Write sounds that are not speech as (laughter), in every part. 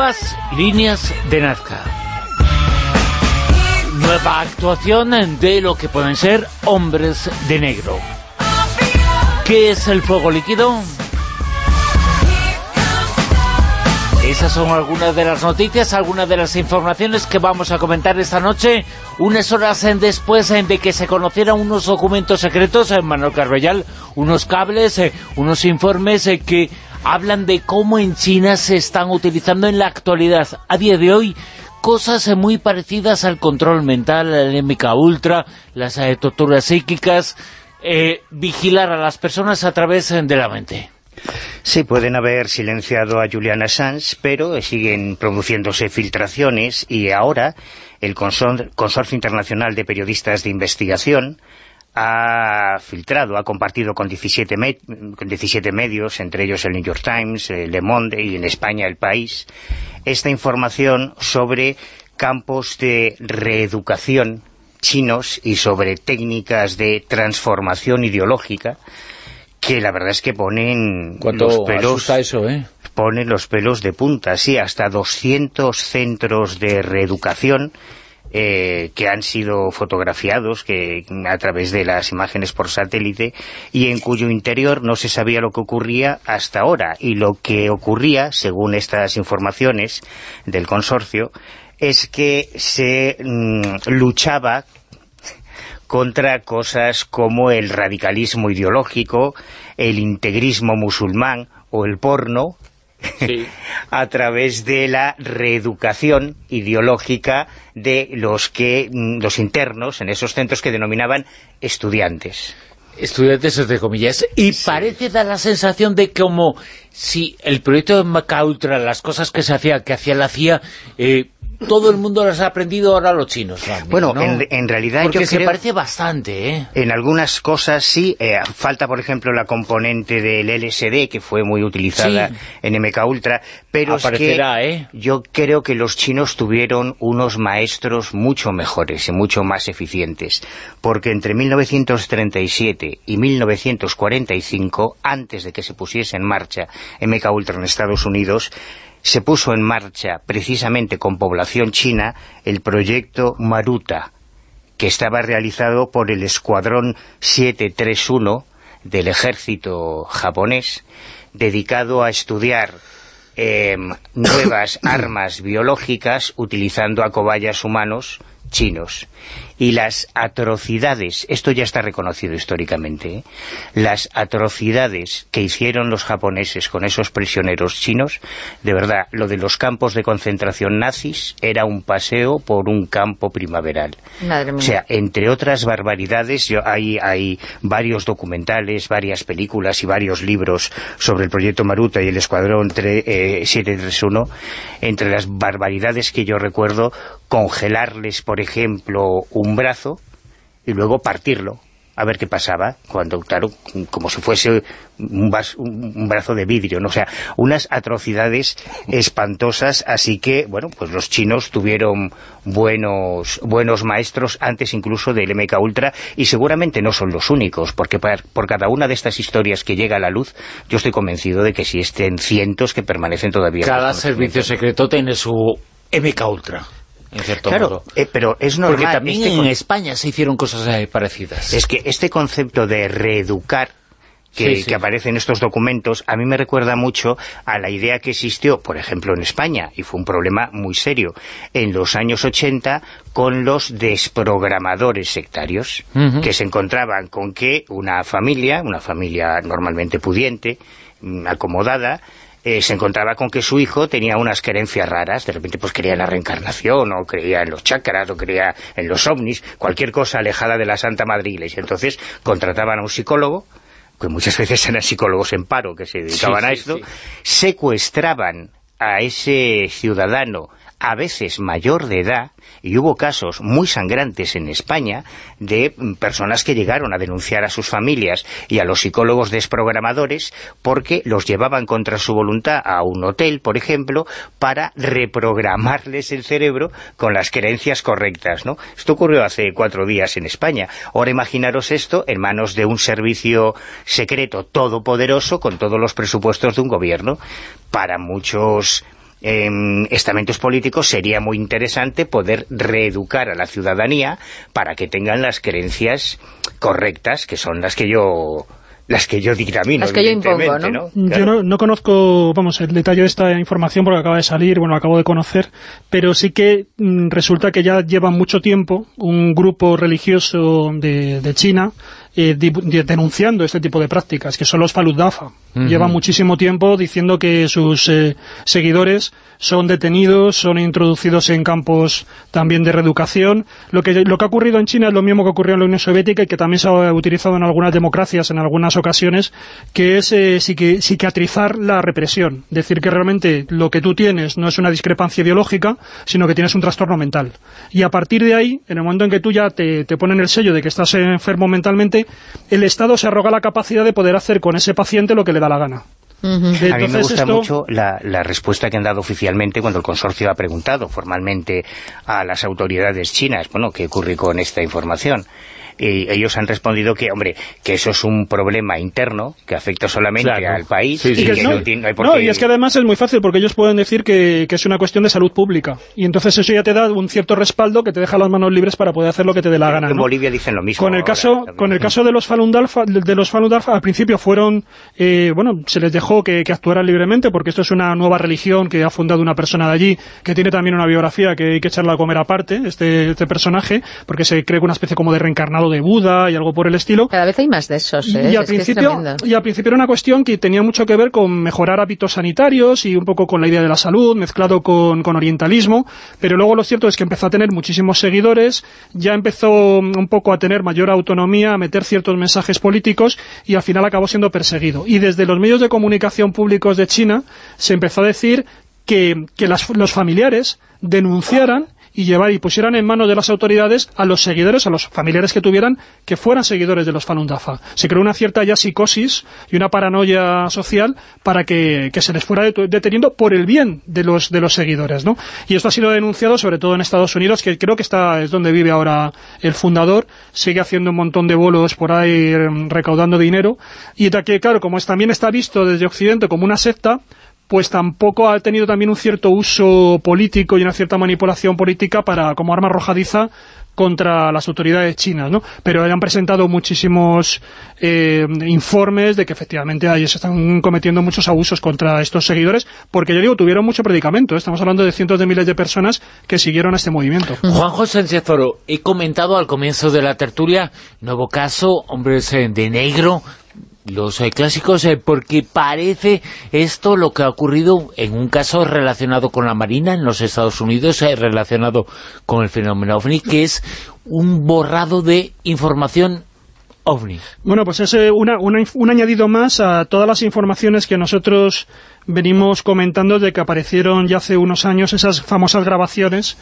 Nuevas líneas de Nazca. Nueva actuación de lo que pueden ser hombres de negro. ¿Qué es el fuego líquido? Esas son algunas de las noticias, algunas de las informaciones que vamos a comentar esta noche, unas horas después de que se conocieran unos documentos secretos en Manuel Carvellal, unos cables, eh, unos informes eh, que hablan de cómo en China se están utilizando en la actualidad, a día de hoy, cosas eh, muy parecidas al control mental, la MK Ultra, las torturas psíquicas, vigilar a las personas a través de la mente. Sí, pueden haber silenciado a Julian Assange, pero siguen produciéndose filtraciones y ahora el Consorcio Internacional de Periodistas de Investigación ha filtrado, ha compartido con 17, medios, entre ellos el New York Times, el Le Monde y en España El País, esta información sobre campos de reeducación chinos y sobre técnicas de transformación ideológica que la verdad es que ponen los pelos eso, eh? ponen los pelos de punta, sí, hasta 200 centros de reeducación eh, que han sido fotografiados que a través de las imágenes por satélite y en cuyo interior no se sabía lo que ocurría hasta ahora. Y lo que ocurría, según estas informaciones del consorcio, es que se mm, luchaba contra cosas como el radicalismo ideológico, el integrismo musulmán o el porno, (laughs) a través de la reeducación ideológica de los que mm, los internos en esos centros que denominaban estudiantes. Estudiantes, entre comillas. Y parece dar la sensación de como si el proyecto de Macaultra, las cosas que se hacía, que hacía la CIA, eh, todo el mundo las ha aprendido ahora los chinos. bueno, en, realidad Porque se parece bastante, ¿eh? En algunas cosas sí. Eh, falta, por ejemplo, la componente del LSD, que fue muy utilizada en MK Ultra. Pero es que ¿eh? yo creo que los chinos tuvieron unos maestros mucho mejores y mucho más eficientes. Porque entre 1937 y 1945, antes de que se pusiese en marcha MK Ultra en Estados Unidos, se puso en marcha, precisamente con población china, el proyecto Maruta, que estaba realizado por el Escuadrón 731 del ejército japonés, dedicado a estudiar em, (coughs) nuevas armas biológicas utilizando a cobayas humanos chinos y las atrocidades, esto ya está reconocido históricamente, ¿eh? las atrocidades que hicieron los japoneses con esos prisioneros chinos, de verdad, lo de los campos de concentración nazis era un paseo por un campo primaveral. O sea, entre otras barbaridades, yo, hay, hay varios documentales, varias películas y varios libros sobre el proyecto Maruta y el Escuadrón 731, eh, entre las barbaridades que yo recuerdo, congelarles, por ejemplo, un un brazo y luego partirlo a ver qué pasaba, cuando, claro, como si fuese un, brazo de vidrio, ¿no? O sea, unas atrocidades espantosas, así que, bueno, pues los chinos tuvieron buenos, buenos maestros antes incluso del MK Ultra, y seguramente no son los únicos, porque por cada una de estas historias que llega a la luz, yo estoy convencido de que existen cientos que permanecen todavía. Cada servicio secreto tiene su MK Ultra en cierto claro, eh, pero es normal. Porque también este en España se hicieron cosas eh, parecidas. Es que este concepto de reeducar que, aparece en estos documentos, a mí me recuerda mucho a la idea que existió, por ejemplo, en España, y fue un problema muy serio, en los años 80 con los desprogramadores sectarios, que se encontraban con que una familia, una familia normalmente pudiente, mm, acomodada, eh, se encontraba con que su hijo tenía unas creencias raras, de repente pues creía en la reencarnación, o creía en los chakras, o creía en los ovnis, cualquier cosa alejada de la Santa Madre Iglesia. Entonces contrataban a un psicólogo, que muchas (laughs) veces eran psicólogos en paro que se dedicaban a esto, secuestraban a ese ciudadano a veces mayor de edad, y hubo casos muy sangrantes en España de personas que llegaron a denunciar a sus familias y a los psicólogos desprogramadores porque los llevaban contra su voluntad a un hotel, por ejemplo, para reprogramarles el cerebro con las creencias correctas, ¿no? Esto ocurrió hace cuatro días en España. Ahora imaginaros esto en manos de un servicio secreto todopoderoso con todos los presupuestos de un gobierno. Para muchos em, estamentos políticos sería muy interesante poder reeducar a la ciudadanía para que tengan las creencias correctas, que son las que yo las que yo dictamino, las que yo impongo, ¿no? Yo no, no, conozco, vamos, el detalle de esta información porque acaba de salir, bueno, acabo de conocer, pero sí que mm, resulta que ya lleva mucho tiempo un grupo religioso de, de China eh, denunciando este tipo de prácticas, que son los Falun Dafa. Llevan muchísimo tiempo diciendo que sus eh, seguidores son detenidos, son introducidos en campos también de reeducación. Lo que, lo que ha ocurrido en China es lo mismo que ocurrió en la Unión Soviética y que también se ha utilizado en algunas democracias en algunas ocasiones, que es eh, psiquiatrizar la represión. Decir que realmente lo que tú tienes no es una discrepancia biológica, sino que tienes un trastorno mental. Y a partir de ahí, en el momento en que tú ya te, te ponen el sello de que estás enfermo mentalmente, el Estado se arroga la capacidad de poder hacer con ese paciente lo que le da la gana. a mí me gusta mucho la, la, respuesta que han dado oficialmente cuando el consorcio ha preguntado formalmente a las autoridades chinas, bueno, ¿qué ocurre con esta información? Y ellos han respondido que, hombre, que eso es un problema interno que afecta solamente al país y que, no, y es que además es muy fácil porque ellos pueden decir que, es una cuestión de salud pública y entonces eso ya te da un cierto respaldo que te deja las manos libres para poder hacer lo que te dé la gana. En Bolivia dicen lo mismo. Con el caso, con el caso de los Falun Dafa, de los al principio fueron, eh, bueno, se les dejó que, actuaran libremente porque esto es una nueva religión que ha fundado una persona de allí que tiene también una biografía que hay que echarla a comer aparte, este, este personaje, porque se cree que una especie como de reencarnado de Buda y algo por el estilo. Cada vez hay más de esos, ¿eh? Y al, principio, y al principio era una cuestión que tenía mucho que ver con mejorar hábitos sanitarios y un poco con la idea de la salud, mezclado con, con orientalismo, pero luego lo cierto es que empezó a tener muchísimos seguidores, ya empezó un poco a tener mayor autonomía, a meter ciertos mensajes políticos y al final acabó siendo perseguido. Y desde los medios de comunicación públicos de China se empezó a decir que, que los familiares denunciaran y llevar y pusieran en manos de las autoridades a los seguidores, a los familiares que tuvieran, que fueran seguidores de los Falun Dafa. Se creó una cierta ya psicosis y una paranoia social para que, se les fuera deteniendo por el bien de los, de los seguidores, ¿no? Y esto ha sido denunciado sobre todo en Estados Unidos, que creo que está es donde vive ahora el fundador, sigue haciendo un montón de bolos por ahí em, recaudando dinero, y que, claro, como también está visto desde Occidente como una secta, pues tampoco ha tenido también un cierto uso político y una cierta manipulación política para como arma arrojadiza contra las autoridades chinas, ¿no? Pero han presentado muchísimos eh, informes de que efectivamente ahí se están cometiendo muchos abusos contra estos seguidores, porque yo digo, tuvieron mucho predicamento, ¿eh? estamos hablando de cientos de miles de personas que siguieron a este movimiento. Juan José Zoro, he comentado al comienzo de la tertulia, nuevo caso, hombres eh, de negro, los eh, clásicos eh, porque parece esto lo que ha ocurrido en un caso relacionado con la Marina en los Estados Unidos, eh, relacionado con el fenómeno OVNI, que es un borrado de información OVNI. Bueno, pues es un añadido más a todas las informaciones que nosotros venimos comentando de que aparecieron ya hace unos años esas famosas grabaciones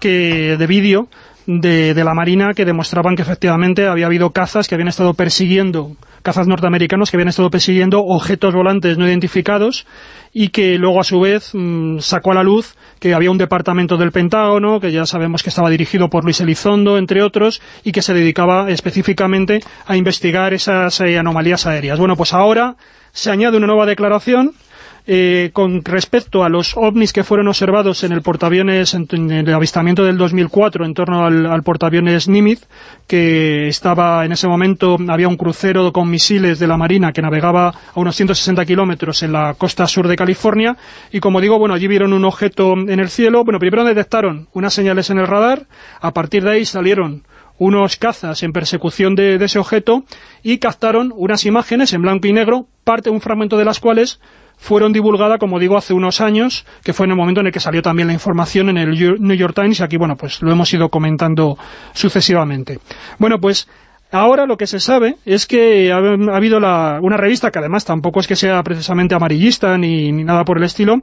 que de vídeo de, la Marina que demostraban que efectivamente había habido cazas que habían estado persiguiendo cazas norteamericanos que habían estado persiguiendo objetos volantes no identificados y que luego a su vez mm, sacó a la luz que había un departamento del Pentágono, que ya sabemos que estaba dirigido por Luis Elizondo, entre otros, y que se dedicaba específicamente a investigar esas eh, anomalías aéreas. Bueno, pues ahora se añade una nueva declaración eh, con respecto a los ovnis que fueron observados en el portaaviones, en, el avistamiento del 2004 en torno al, portaaviones Nimitz, que estaba en ese momento, había un crucero con misiles de la Marina que navegaba a unos 160 kilómetros en la costa sur de California, y como digo, bueno, allí vieron un objeto en el cielo, bueno, primero detectaron unas señales en el radar, a partir de ahí salieron unos cazas en persecución de, de, ese objeto y captaron unas imágenes en blanco y negro, parte, un fragmento de las cuales fueron divulgadas, como digo, hace unos años, que fue en el momento en el que salió también la información en el New York Times, y aquí, bueno, pues lo hemos ido comentando sucesivamente. Bueno, pues Ahora lo que se sabe es que ha, habido una revista, que además tampoco es que sea precisamente amarillista ni, nada por el estilo,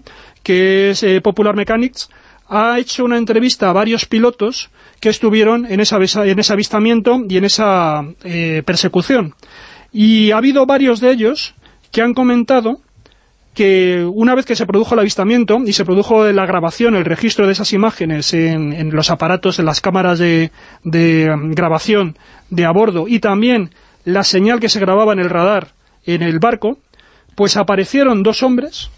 que es eh, Popular Mechanics, ha hecho una entrevista a varios pilotos que estuvieron en, esa, en ese avistamiento y en esa eh, persecución. Y ha habido varios de ellos que han comentado que una vez que se produjo el avistamiento y se produjo la grabación, el registro de esas imágenes en, los aparatos, en las cámaras de, um, grabación de a bordo y también la señal que se grababa en el radar en el barco, pues aparecieron dos hombres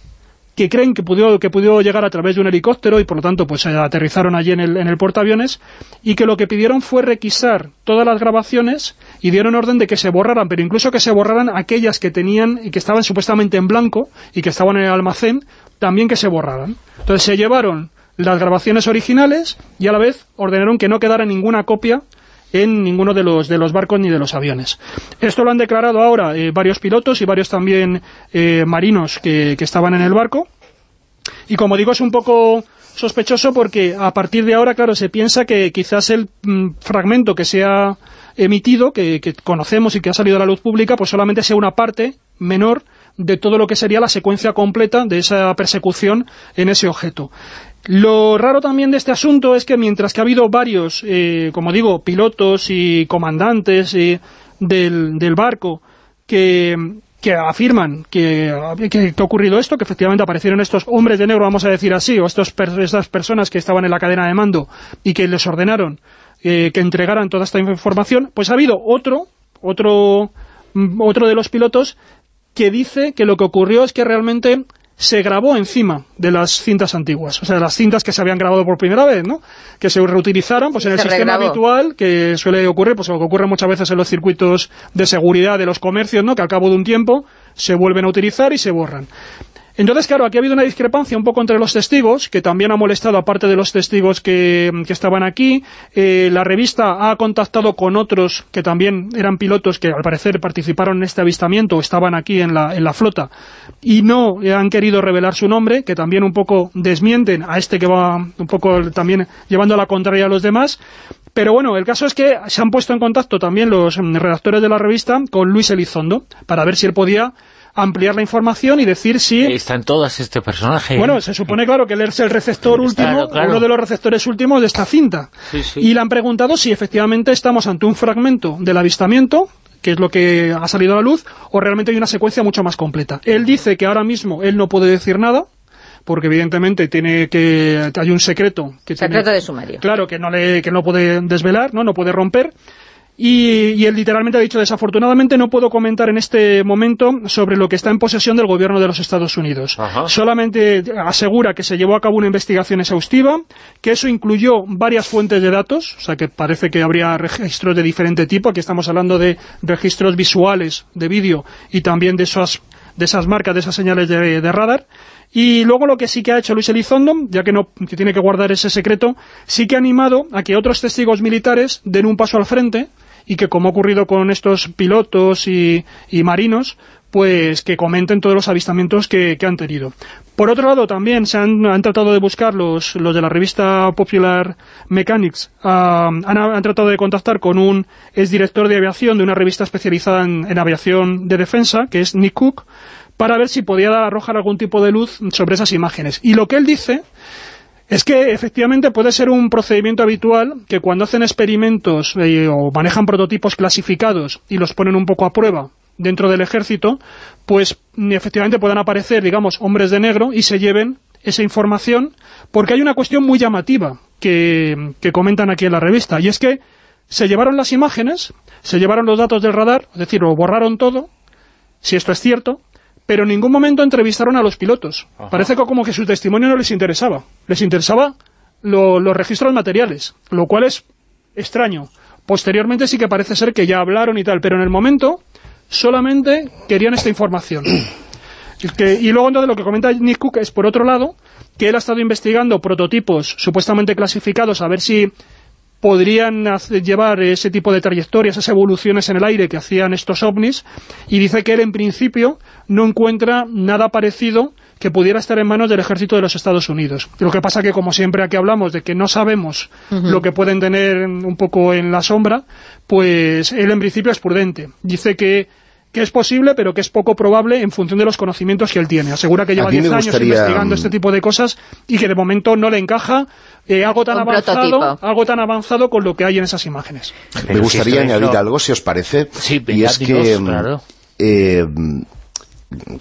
que creen que pudo, que pudo llegar a través de un helicóptero y por lo tanto pues aterrizaron allí en el, en el portaaviones y que lo que pidieron fue requisar todas las grabaciones y dieron orden de que se borraran, pero incluso que se borraran aquellas que tenían y que estaban supuestamente en blanco y que estaban en el almacén, también que se borraran. Entonces se llevaron las grabaciones originales y a la vez ordenaron que no quedara ninguna copia en ninguno de los, de los barcos ni de los aviones. Esto lo han declarado ahora eh, varios pilotos y varios también eh, marinos que, estaban en el barco. Y como digo, es un poco sospechoso porque a partir de ahora, claro, se piensa que quizás el mm, fragmento que se ha emitido, que, conocemos y que ha salido a la luz pública, pues solamente sea una parte menor de todo lo que sería la secuencia completa de esa persecución en ese objeto. Lo raro también de este asunto es que mientras que ha habido varios, eh, como digo, pilotos y comandantes eh, del, barco que, afirman que, que, ha ocurrido esto, que efectivamente aparecieron estos hombres de negro, vamos a decir así, o estos, estas personas que estaban en la cadena de mando y que les ordenaron eh, que entregaran toda esta información, pues ha habido otro, otro, mm, otro de los pilotos que dice que lo que ocurrió es que realmente se grabó encima de las cintas antiguas, o sea, las cintas que se habían grabado por primera vez, ¿no? Que se reutilizaron pues en el sistema habitual que suele ocurrir, pues lo que ocurre muchas veces en los circuitos de seguridad de los comercios, ¿no? Que al cabo de un tiempo se vuelven a utilizar y se borran. Entonces, claro, aquí ha habido una discrepancia un poco entre los testigos, que también ha molestado, aparte de los testigos que, estaban aquí. Eh, la revista ha contactado con otros que también eran pilotos que al parecer participaron en este avistamiento o estaban aquí en la, en la flota y no han querido revelar su nombre, que también un poco desmienten a este que va un poco también llevando a la contraria a los demás. Pero bueno, el caso es que se han puesto en contacto también los redactores de la revista con Luis Elizondo para ver si él podía ampliar la información y decir si... Están todas este personaje. Bueno, se supone, claro, que él es el receptor último, uno de los receptores últimos de esta cinta. Y le han preguntado si efectivamente estamos ante un fragmento del avistamiento, que es lo que ha salido a la luz, o realmente hay una secuencia mucho más completa. Él dice que ahora mismo él no puede decir nada, porque evidentemente tiene que hay un secreto que secreto de sumario claro que no le que no puede desvelar no no puede romper y, él literalmente ha dicho, desafortunadamente no puedo comentar en este momento sobre lo que está en posesión del gobierno de los Estados Unidos. Solamente asegura que se llevó a cabo una investigación exhaustiva, que eso incluyó varias fuentes de datos, o sea que parece que habría registros de diferente tipo, aquí estamos hablando de registros visuales, de vídeo, y también de esas, de esas marcas, de esas señales de, de radar, y luego lo que sí que ha hecho Luis Elizondo, ya que no que tiene que guardar ese secreto, sí que ha animado a que otros testigos militares den un paso al frente y que como ha ocurrido con estos pilotos y, marinos, pues que comenten todos los avistamientos que, han tenido. Por otro lado, también se han, tratado de buscar los, los, de la revista Popular Mechanics, ah, han, tratado de contactar con un exdirector de aviación de una revista especializada en, aviación de defensa, que es Nick Cook, para ver si podía arrojar algún tipo de luz sobre esas imágenes. Y lo que él dice es que efectivamente puede ser un procedimiento habitual que cuando hacen experimentos eh, o manejan prototipos clasificados y los ponen un poco a prueba dentro del ejército, pues efectivamente puedan aparecer, digamos, hombres de negro y se lleven esa información, porque hay una cuestión muy llamativa que, que comentan aquí en la revista, y es que se llevaron las imágenes, se llevaron los datos del radar, es decir, lo borraron todo, si esto es cierto, pero en ningún momento entrevistaron a los pilotos. Parece que como que su testimonio no les interesaba. Les interesaba los registros materiales, lo cual es extraño. Posteriormente sí que parece ser que ya hablaron y tal, pero en el momento solamente querían esta información. (clears throat) y luego entonces lo que comenta Nick Cook es, por otro lado, que él ha estado investigando prototipos supuestamente clasificados a ver si podrían llevar ese tipo de trayectorias, esas evoluciones en el aire que hacían estos ovnis, y dice que él en principio no encuentra nada parecido que pudiera estar en manos del ejército de los Estados Unidos. Lo que pasa que, como siempre aquí hablamos de que no sabemos lo que pueden tener un poco en la sombra, pues él en principio es prudente. Dice que que es posible, pero que es poco probable en función de los conocimientos que él tiene. Asegura que lleva 10 años investigando este tipo de cosas y que de momento no le encaja eh, algo tan avanzado algo tan avanzado con lo que hay en esas imágenes. Me gustaría añadir algo, si os parece, y es que mm, eh,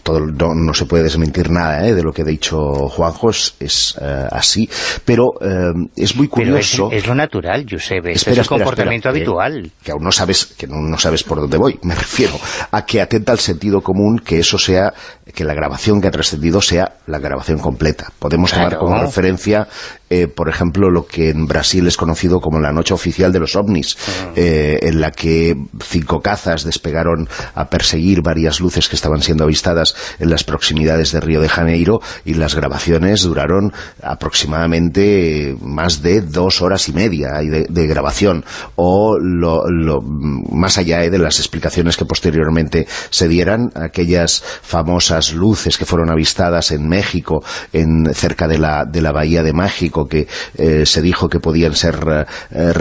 todo no, se puede desmentir nada ¿eh? de lo que ha dicho Juanjo, es, eh, así, pero eh, es muy curioso... es, lo natural, Josep, es el comportamiento habitual. Que, aún no sabes, que no, sabes por dónde voy, me (laughs) refiero a que atenta al sentido común que eso sea, que la grabación que ha trascendido sea la grabación completa. Podemos tomar como referencia eh, por ejemplo, lo que en Brasil es conocido como la noche oficial de los ovnis, ah. eh, en la que cinco cazas despegaron a perseguir varias luces que estaban siendo avistadas en las proximidades de Río de Janeiro y las grabaciones duraron aproximadamente más de dos horas y media de, grabación o lo, más allá de las explicaciones que posteriormente se dieran, aquellas famosas luces que fueron avistadas en México, en cerca de la, de la Bahía de México que eh, se dijo que podían ser eh,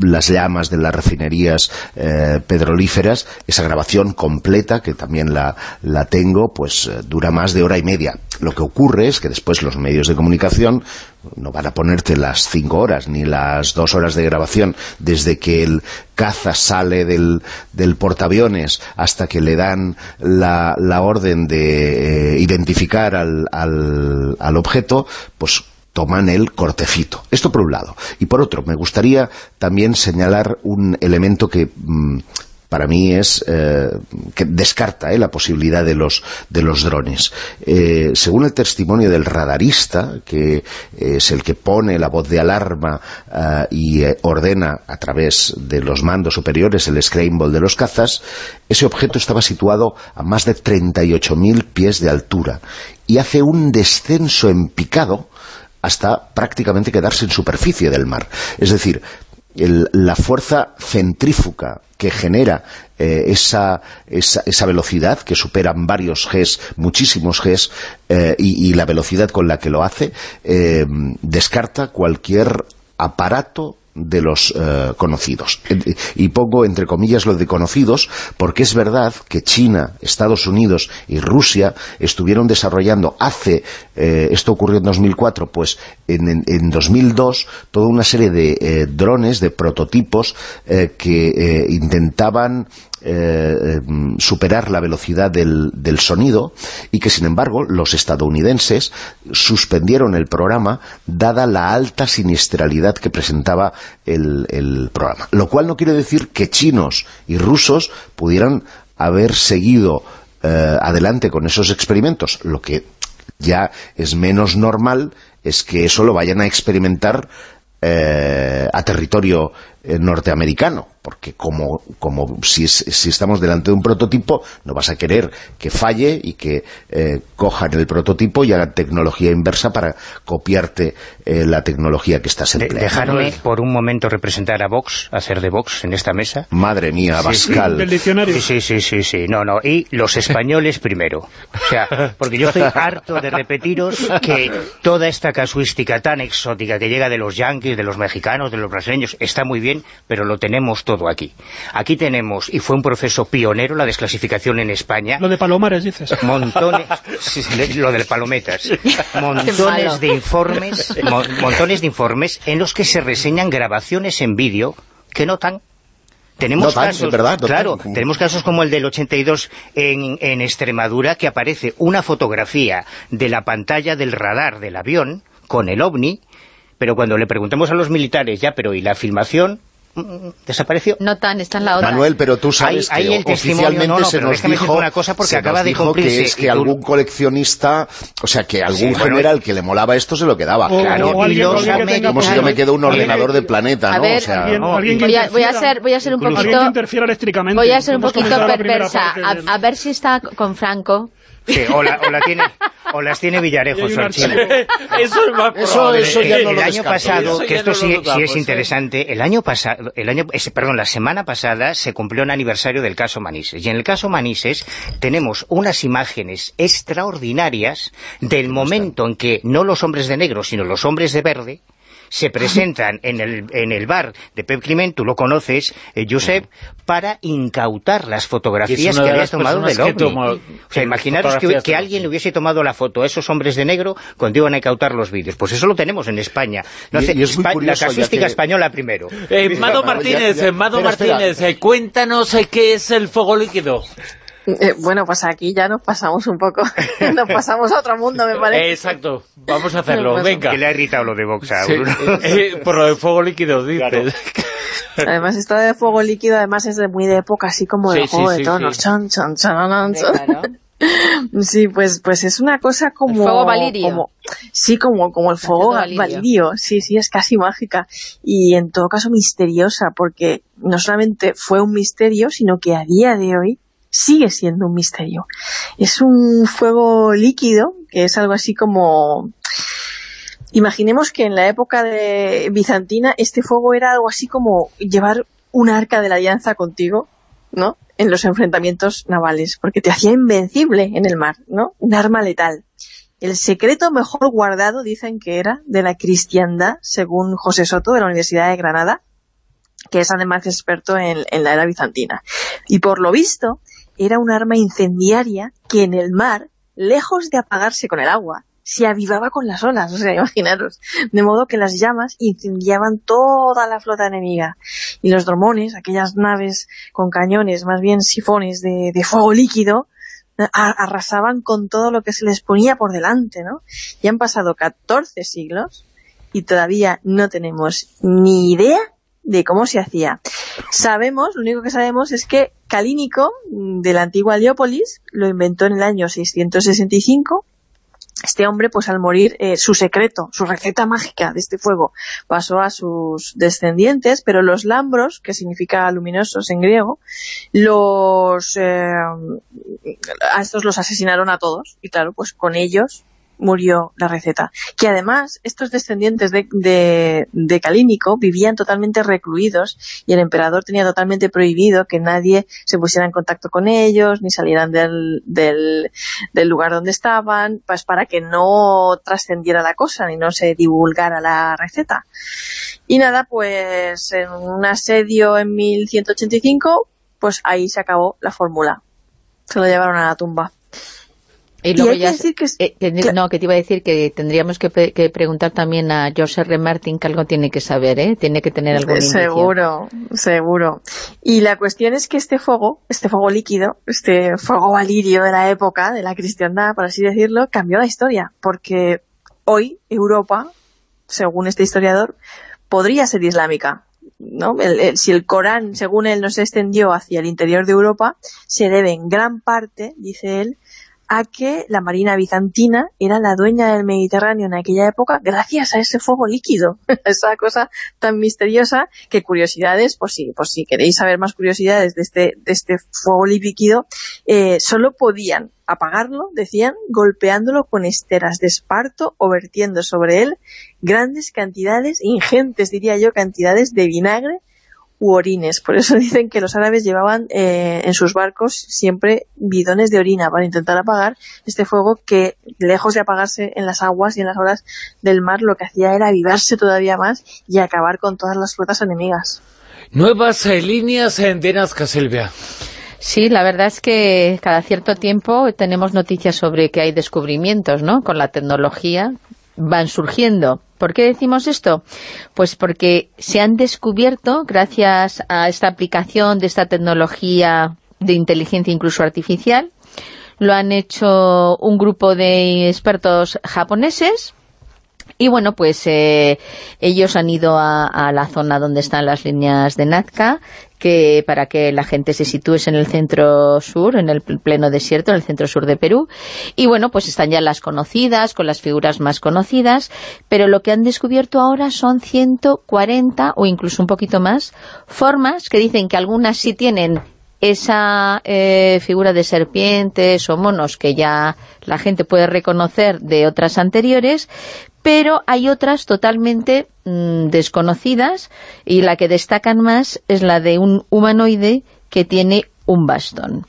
las llamas de las refinerías eh, petrolíferas, esa grabación completa, que también la, la tengo, pues dura más de hora y media. Lo que ocurre es que después los medios de comunicación no van a ponerte las cinco horas ni las dos horas de grabación desde que el caza sale del, del portaaviones hasta que le dan la, la orden de identificar al, al, al objeto, pues toman el cortecito. Esto por un lado. Y por otro, me gustaría también señalar un elemento que... Mm, para mí es eh, que descarta eh, la posibilidad de los, de los drones. Eh, según el testimonio del radarista, que es el que pone la voz de alarma y ordena a través de los mandos superiores el scramble de los cazas, ese objeto estaba situado a más de 38.000 pies de altura y hace un descenso en picado hasta prácticamente quedarse en superficie del mar. Es decir, la fuerza centrífuga que genera eh, esa, esa, velocidad, que superan varios Gs, muchísimos Gs, eh, y, la velocidad con la que lo hace, eh, descarta cualquier aparato de los eh, conocidos. Y pongo entre comillas lo de conocidos porque es verdad que China, Estados Unidos y Rusia estuvieron desarrollando hace, eh, esto ocurrió en 2004, pues en, en, 2002 toda una serie de eh, drones, de prototipos que intentaban eh, em, superar la velocidad del, sonido y que sin embargo los estadounidenses suspendieron el programa dada la alta siniestralidad que presentaba el, programa. Lo cual no quiere decir que chinos y rusos pudieran haber seguido eh, adelante con esos experimentos. Lo que ya es menos normal es que eso lo vayan a experimentar eh, a territorio norteamericano porque como, como si, si, estamos delante de un prototipo, no vas a querer que falle y que eh, cojan el prototipo y hagan tecnología inversa para copiarte eh, la tecnología que estás empleando. De dejarme por un momento representar a Vox, hacer de Vox en esta mesa. Madre mía, Bascal. ¿Del diccionario? Sí, sí, sí, sí, no, no, y los españoles primero. O sea, porque yo estoy harto de repetiros que toda esta casuística tan exótica que llega de los yanquis, de los mexicanos, de los brasileños, está muy bien, pero lo tenemos todo aquí. Aquí tenemos, y fue un proceso pionero, la desclasificación en España. Lo de Palomares, dices. Montones, (laughs) lo de Palometas. Montones de informes, montones de informes en los que se reseñan grabaciones en vídeo que notan tenemos casos, claro, tenemos casos como el del 82 en, en Extremadura, que aparece una fotografía de la pantalla del radar del avión con el OVNI, pero cuando le preguntamos a los militares, ya, pero ¿y la filmación? Desapareció. No tan, está en la otra. Manuel, pero tú sabes que el oficialmente se nos dijo, una cosa porque acaba de que es que algún coleccionista, o sea, que algún general que le molaba esto se lo quedaba. claro, como si yo me quedo un ordenador de planeta, ¿no? o sea, voy, a, ser, voy a ser un poquito... Voy a ser un poquito perversa. A, ver si está con Franco. O, la, tiene, o las tiene Villarejo Eso es más eso, eso ya no el año pasado, que esto sí, es ¿eh? interesante, el año pasado, el año, perdón, la semana pasada se cumplió un aniversario del caso Manises. Y en el caso Manises tenemos unas imágenes extraordinarias del momento en que no los hombres de negro, sino los hombres de verde, se presentan en el, en el bar de Pep Climent, tú lo conoces, eh, Josep, para incautar las fotografías que habías tomado del OVNI. o sea, imaginaros que, alguien le hubiese tomado la foto a esos hombres de negro cuando iban a incautar los vídeos. Pues eso lo tenemos en España. No la casuística española primero. Eh, Mado Martínez, Mado Martínez, eh, cuéntanos qué es el fuego líquido. Eh, bueno, pues aquí ya nos pasamos un poco, (laughs) nos pasamos a otro mundo, me parece. Exacto, vamos a hacerlo, venga. Que le ha irritado lo de Vox (laughs) eh, por lo de fuego líquido, dices. (laughs) Además, esto de fuego líquido, además es de muy de época, así como de juego de tonos. Sí, pues, pues es una cosa como... El fuego valirio. sí, como, como el fuego valirio. Sí, sí, es casi mágica. Y en todo caso misteriosa, porque no solamente fue un misterio, sino que a día de hoy sigue siendo un misterio. Es un fuego líquido, que es algo así como... Imaginemos que en la época de bizantina este fuego era algo así como llevar un arca de la alianza contigo, ¿no? En los enfrentamientos navales, porque te hacía invencible en el mar, ¿no? Un arma letal. El secreto mejor guardado, dicen que era, de la cristiandad, según José Soto, de la Universidad de Granada, que es además experto en, en la era bizantina. Y por lo visto, era un arma incendiaria que en el mar, lejos de apagarse con el agua, se avivaba con las olas, o sea, (laughs) imaginaros. De modo que las llamas incendiaban toda la flota enemiga. Y los dromones, aquellas naves con cañones, más bien sifones de, fuego líquido, arrasaban con todo lo que se les ponía por delante, ¿no? Y han pasado 14 siglos y todavía no tenemos ni idea de cómo se hacía. Sabemos, lo único que sabemos es que Calínico, de la antigua Leópolis, lo inventó en el año 665. Este hombre, pues al morir, eh, su secreto, su receta mágica de este fuego, pasó a sus descendientes, pero los lambros, que significa luminosos en griego, los eh, a estos los asesinaron a todos, y claro, pues con ellos murió la receta. Que además, estos descendientes de, de, Calínico vivían totalmente recluidos y el emperador tenía totalmente prohibido que nadie se pusiera en contacto con ellos, ni salieran del, del, del lugar donde estaban, pues para que no trascendiera la cosa, ni no se divulgara la receta. Y nada, pues en un asedio en 1185, pues ahí se acabó la fórmula. Se lo llevaron a la tumba. Y luego ya, decir que, eh, no, que te iba a decir que tendríamos que, preguntar también a George R. Martin, que algo tiene que saber, ¿eh? Tiene que tener algún Seguro, seguro. Y la cuestión es que este fuego, este fuego líquido, este fuego valirio de la época, de la cristiandad, por así decirlo, cambió la historia. Porque hoy Europa, según este historiador, podría ser islámica. ¿no? si el Corán, según él, no se extendió hacia el interior de Europa, se debe en gran parte, dice él, a que la marina bizantina era la dueña del Mediterráneo en aquella época gracias a ese fuego líquido, (laughs) esa cosa tan misteriosa que curiosidades, pues si, pues si queréis saber más curiosidades de este, de este fuego líquido, eh, solo podían apagarlo, decían, golpeándolo con esteras de esparto o vertiendo sobre él grandes cantidades, ingentes diría yo, cantidades de vinagre orines. Por eso (laughs) dicen que los árabes llevaban eh, en sus barcos siempre bidones de orina para intentar apagar este fuego que, lejos de apagarse en las aguas y en las olas del mar, lo que hacía era avivarse todavía más y acabar con todas las flotas enemigas. Nuevas eh, líneas en Nazca, Silvia. Sí, la verdad es que cada cierto tiempo tenemos noticias sobre que hay descubrimientos, ¿no? Con la tecnología van surgiendo. ¿Por qué decimos esto? Pues porque se han descubierto, gracias a esta aplicación de esta tecnología de inteligencia incluso artificial, lo han hecho un grupo de expertos japoneses, y bueno, pues eh, ellos han ido a, a, la zona donde están las líneas de Nazca, que para que la gente se sitúe en el centro sur, en el pleno desierto, en el centro sur de Perú. Y bueno, pues están ya las conocidas, con las figuras más conocidas, pero lo que han descubierto ahora son 140 o incluso un poquito más formas que dicen que algunas sí tienen esa eh, figura de serpientes o monos que ya la gente puede reconocer de otras anteriores, pero hay otras totalmente mm, desconocidas y la que destacan más es la de un humanoide que tiene un bastón.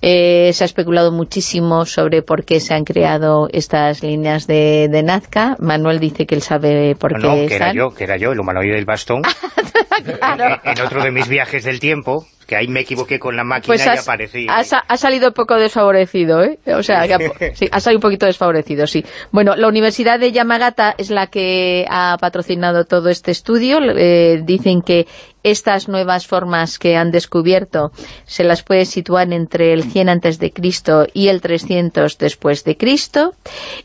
Eh, se ha especulado muchísimo sobre por qué se han creado estas líneas de, Nazca. Manuel dice que él sabe por qué no, que era yo, que era yo, el humanoide del bastón. (laughs) en otro de mis viajes del tiempo, que ahí me equivoqué con la máquina pues y aparecí. Ha, salido un poco desfavorecido, ¿eh? O sea, sí, ha salido un poquito desfavorecido, sí. Bueno, la Universidad de Yamagata es la que ha patrocinado todo este estudio. Eh, dicen que estas nuevas formas que han descubierto se las puede situar entre el 100 antes de Cristo y el 300 después de Cristo.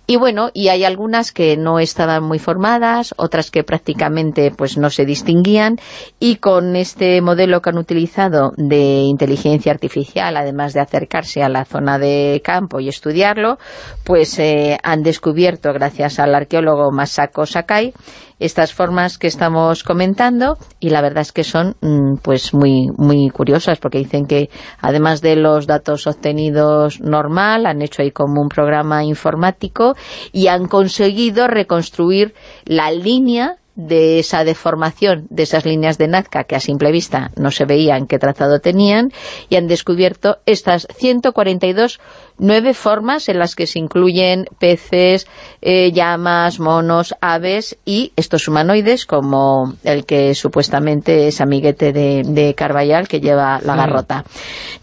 Y bueno, y hay algunas que no estaban muy formadas, otras que prácticamente pues no se distinguían y con este modelo que han utilizado de inteligencia artificial, además de acercarse a la zona de campo y estudiarlo, pues eh, han descubierto, gracias al arqueólogo Masako Sakai, estas formas que estamos comentando y la verdad es que son mm, pues muy muy curiosas porque dicen que además de los datos obtenidos normal han hecho ahí como un programa informático y han conseguido reconstruir la línea de esa deformación de esas líneas de Nazca que a simple vista no se veían qué trazado tenían y han descubierto estas 142 nueve formas en las que se incluyen peces, eh, llamas, monos, aves y estos humanoides como el que supuestamente es amiguete de, de Carvallal que lleva la garrota.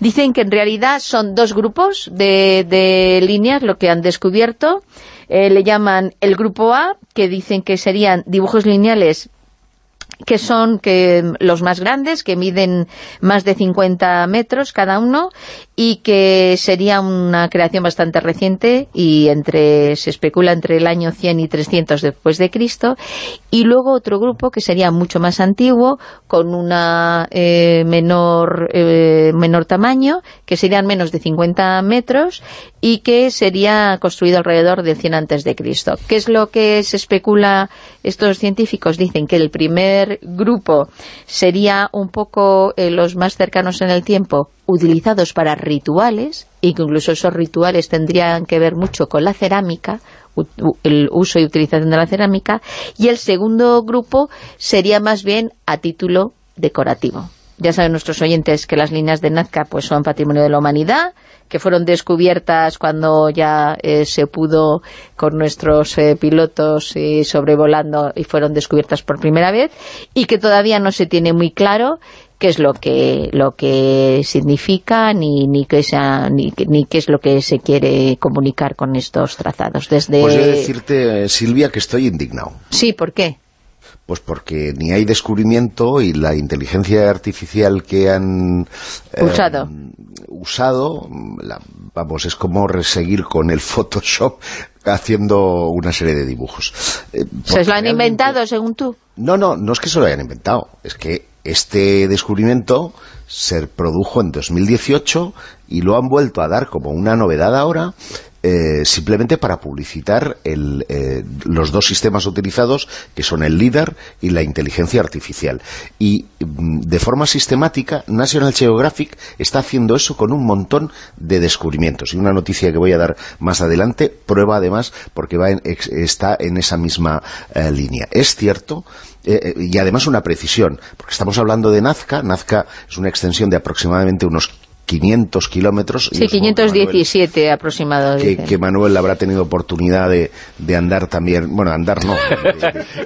Dicen que en realidad son dos grupos de, de líneas lo que han descubierto eh, le llaman el grupo A, que dicen que serían dibujos lineales que son que los más grandes, que miden más de 50 metros cada uno y que sería una creación bastante reciente y entre se especula entre el año 100 y 300 después de Cristo y luego otro grupo que sería mucho más antiguo con una eh, menor eh, menor tamaño que serían menos de 50 metros y que sería construido alrededor del 100 antes de Cristo. ¿Qué es lo que se especula estos científicos? Dicen que el grupo sería un poco eh, los más cercanos en el tiempo utilizados para rituales y que incluso esos rituales tendrían que ver mucho con la cerámica, el uso y utilización de la cerámica, y el segundo grupo sería más bien a título decorativo. Ya saben nuestros oyentes que las líneas de Nazca pues son patrimonio de la humanidad, que fueron descubiertas cuando ya eh, se pudo con nuestros eh, pilotos eh, sobrevolando y fueron descubiertas por primera vez, y que todavía no se tiene muy claro qué es lo que lo que significa ni ni qué sea, ni, ni qué es lo que se quiere comunicar con estos trazados desde pues decirte Silvia que estoy indignado sí ¿por qué? Pues porque ni hay descubrimiento y la inteligencia artificial que han usado, usado vamos, es como seguir con el Photoshop haciendo una serie de dibujos. Eh, ¿Se lo han inventado según tú? No, no, no es que se lo hayan inventado, es que este descubrimiento se produjo en 2018 y lo han vuelto a dar como una novedad ahora eh, simplemente para publicitar eh, los dos sistemas utilizados, que son el LIDAR y la inteligencia artificial. Y mm, de forma sistemática, National Geographic está haciendo eso con un montón de descubrimientos. Y una noticia que voy a dar más adelante, prueba además, porque va está en esa misma eh, línea. Es cierto y además una precisión, porque estamos hablando de Nazca, Nazca es una extensión de aproximadamente unos 500 kilómetros. Sí, 517 aproximado. Que, Manuel habrá tenido oportunidad de, de andar también, bueno, andar no,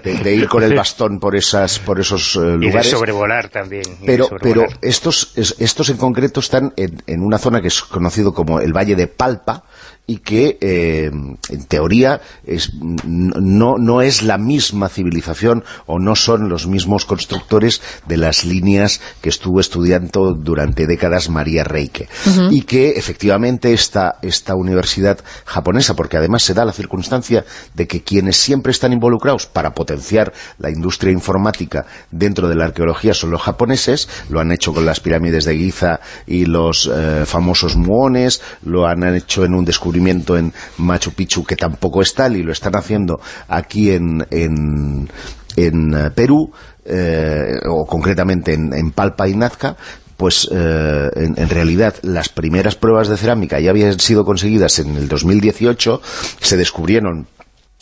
de, ir con el bastón por esas por esos eh, lugares. Y de sobrevolar también. Pero, pero estos, estos en concreto están en, en una zona que es conocido como el Valle de Palpa, y que eh, en teoría es, no, no es la misma civilización o no son los mismos constructores de las líneas que estuvo estudiando durante décadas María Reike. Y que efectivamente esta, esta universidad japonesa, porque además se da la circunstancia de que quienes siempre están involucrados para potenciar la industria informática dentro de la arqueología son los japoneses, lo han hecho con las pirámides de Giza y los eh, famosos muones, lo han hecho en un descubrimiento en Machu Picchu que tampoco es tal y lo están haciendo aquí en, en, eh, Perú eh, o concretamente en, Palpa y Nazca pues eh, en, realidad las primeras pruebas de cerámica ya habían sido conseguidas en el 2018, se descubrieron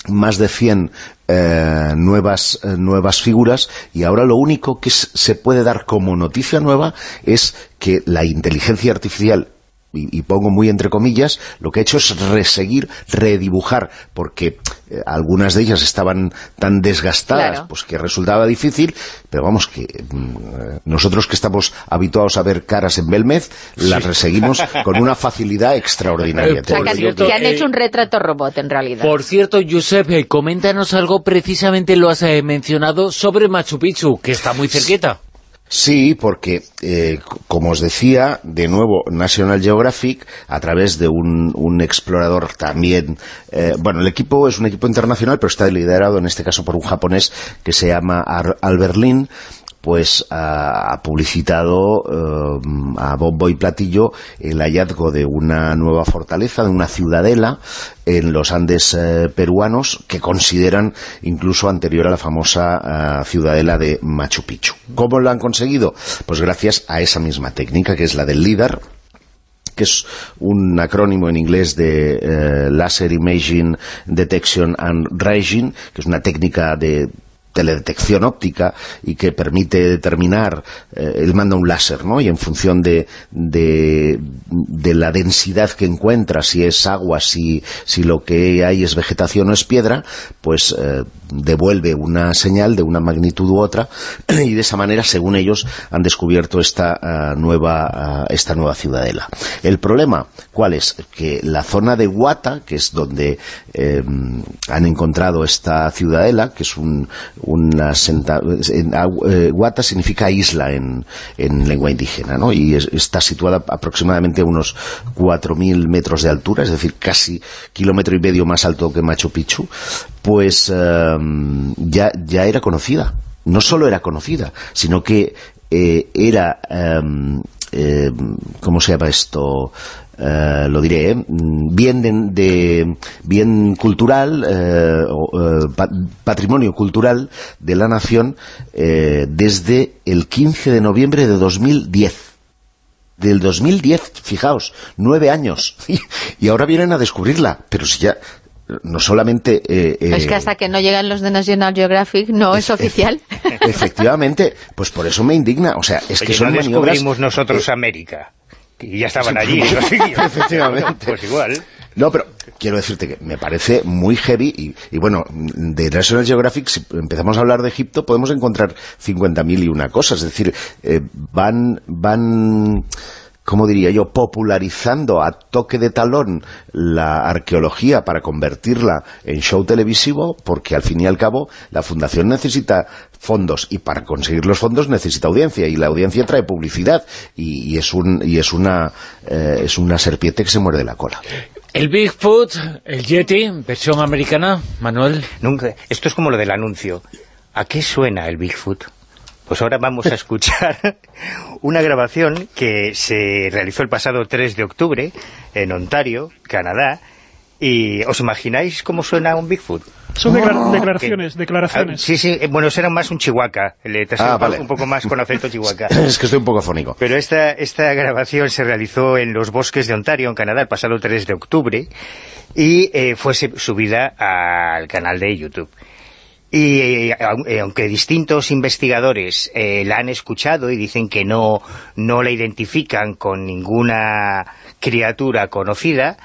más de 100 nuevas, nuevas figuras y ahora lo único que se puede dar como noticia nueva es que la inteligencia artificial y, pongo muy entre comillas, lo que ha hecho es reseguir, redibujar, porque eh, algunas de ellas estaban tan desgastadas pues que resultaba difícil, pero vamos, que mm, nosotros que estamos habituados a ver caras en Belmez, las reseguimos con una facilidad (laughs) extraordinaria. que, han hecho un retrato robot en realidad. Por cierto, Josep, eh, coméntanos algo, precisamente lo has eh, mencionado, sobre Machu Picchu, que está muy cerquita. Sí, porque, eh, como os decía, de nuevo, National Geographic, a través de un, explorador también... Eh, bueno, el equipo es un equipo internacional, pero está liderado en este caso por un japonés que se llama Albert Lin, pues ha, publicitado eh, a bombo y platillo el hallazgo de una nueva fortaleza, de una ciudadela en los Andes eh, peruanos que consideran incluso anterior a la famosa eh, ciudadela de Machu Picchu. ¿Cómo lo han conseguido? Pues gracias a esa misma técnica que es la del LIDAR, que es un acrónimo en inglés de Laser Imaging Detection and Raging, que es una técnica de teledetección óptica y que permite determinar, eh, él manda un láser, ¿no? Y en función de, de, la densidad que encuentra, si es agua, si, si lo que hay es vegetación o es piedra, pues eh, devuelve una señal de una magnitud u otra (clears throat) y de esa manera, según ellos, han descubierto esta, ah, nueva, ah, esta nueva ciudadela. El problema, ¿cuál es? Que la zona de Huata, que es donde eh, han encontrado esta ciudadela, que es un, una senta, eh, Guata significa isla en, en lengua indígena, ¿no? Y está situada aproximadamente a unos 4.000 metros de altura, es decir, casi kilómetro y medio más alto que Machu Picchu, pues em, ya, ya era conocida. No solo era conocida, sino que eh, era, em, em, ¿cómo se llama esto?, eh, lo diré, ¿eh? bien, de, bien cultural, eh, patrimonio cultural de la nación desde el 15 de noviembre de 2010 del 2010, fijaos, nueve años, (laughs) y, ahora vienen a descubrirla, pero si ya, no solamente... es que hasta que no llegan los de National Geographic no es, oficial. Efectivamente, pues por eso me indigna, o sea, es que son no descubrimos nosotros América y ya estaban allí (laughs) (laughs) Efectivamente. Pues igual. No, pero quiero decirte que me parece muy heavy y, bueno, de National Geographic, si empezamos a hablar de Egipto, podemos encontrar 50.000 y una cosas. Es decir, eh, van... van como diría yo, popularizando a toque de talón la arqueología para convertirla en show televisivo, porque al fin y al cabo la Fundación necesita fondos, y para conseguir los fondos necesita audiencia, y la audiencia trae publicidad, y, es, un, y es, una, eh, es una serpiente que se muerde la cola. El Bigfoot, el Yeti, versión americana, Manuel. Nunca. Esto es como lo del anuncio. ¿A qué suena el Bigfoot? Pues ahora vamos a escuchar (laughs) una grabación que se realizó el pasado 3 de octubre en Ontario, Canadá, y ¿os imagináis cómo suena un Bigfoot? Son declaraciones, declaraciones. Ah, sí, sí, eh, bueno, será más un chihuahua, le ah, un poco más con acento chihuahua. (laughs) es que estoy un poco fónico. Pero esta, esta grabación se realizó en los bosques de Ontario, en Canadá, el pasado 3 de octubre, y eh, fue subida al canal de YouTube. Y eh, eh, aunque distintos investigadores eh, la han escuchado y dicen que no, no la identifican con ninguna criatura conocida,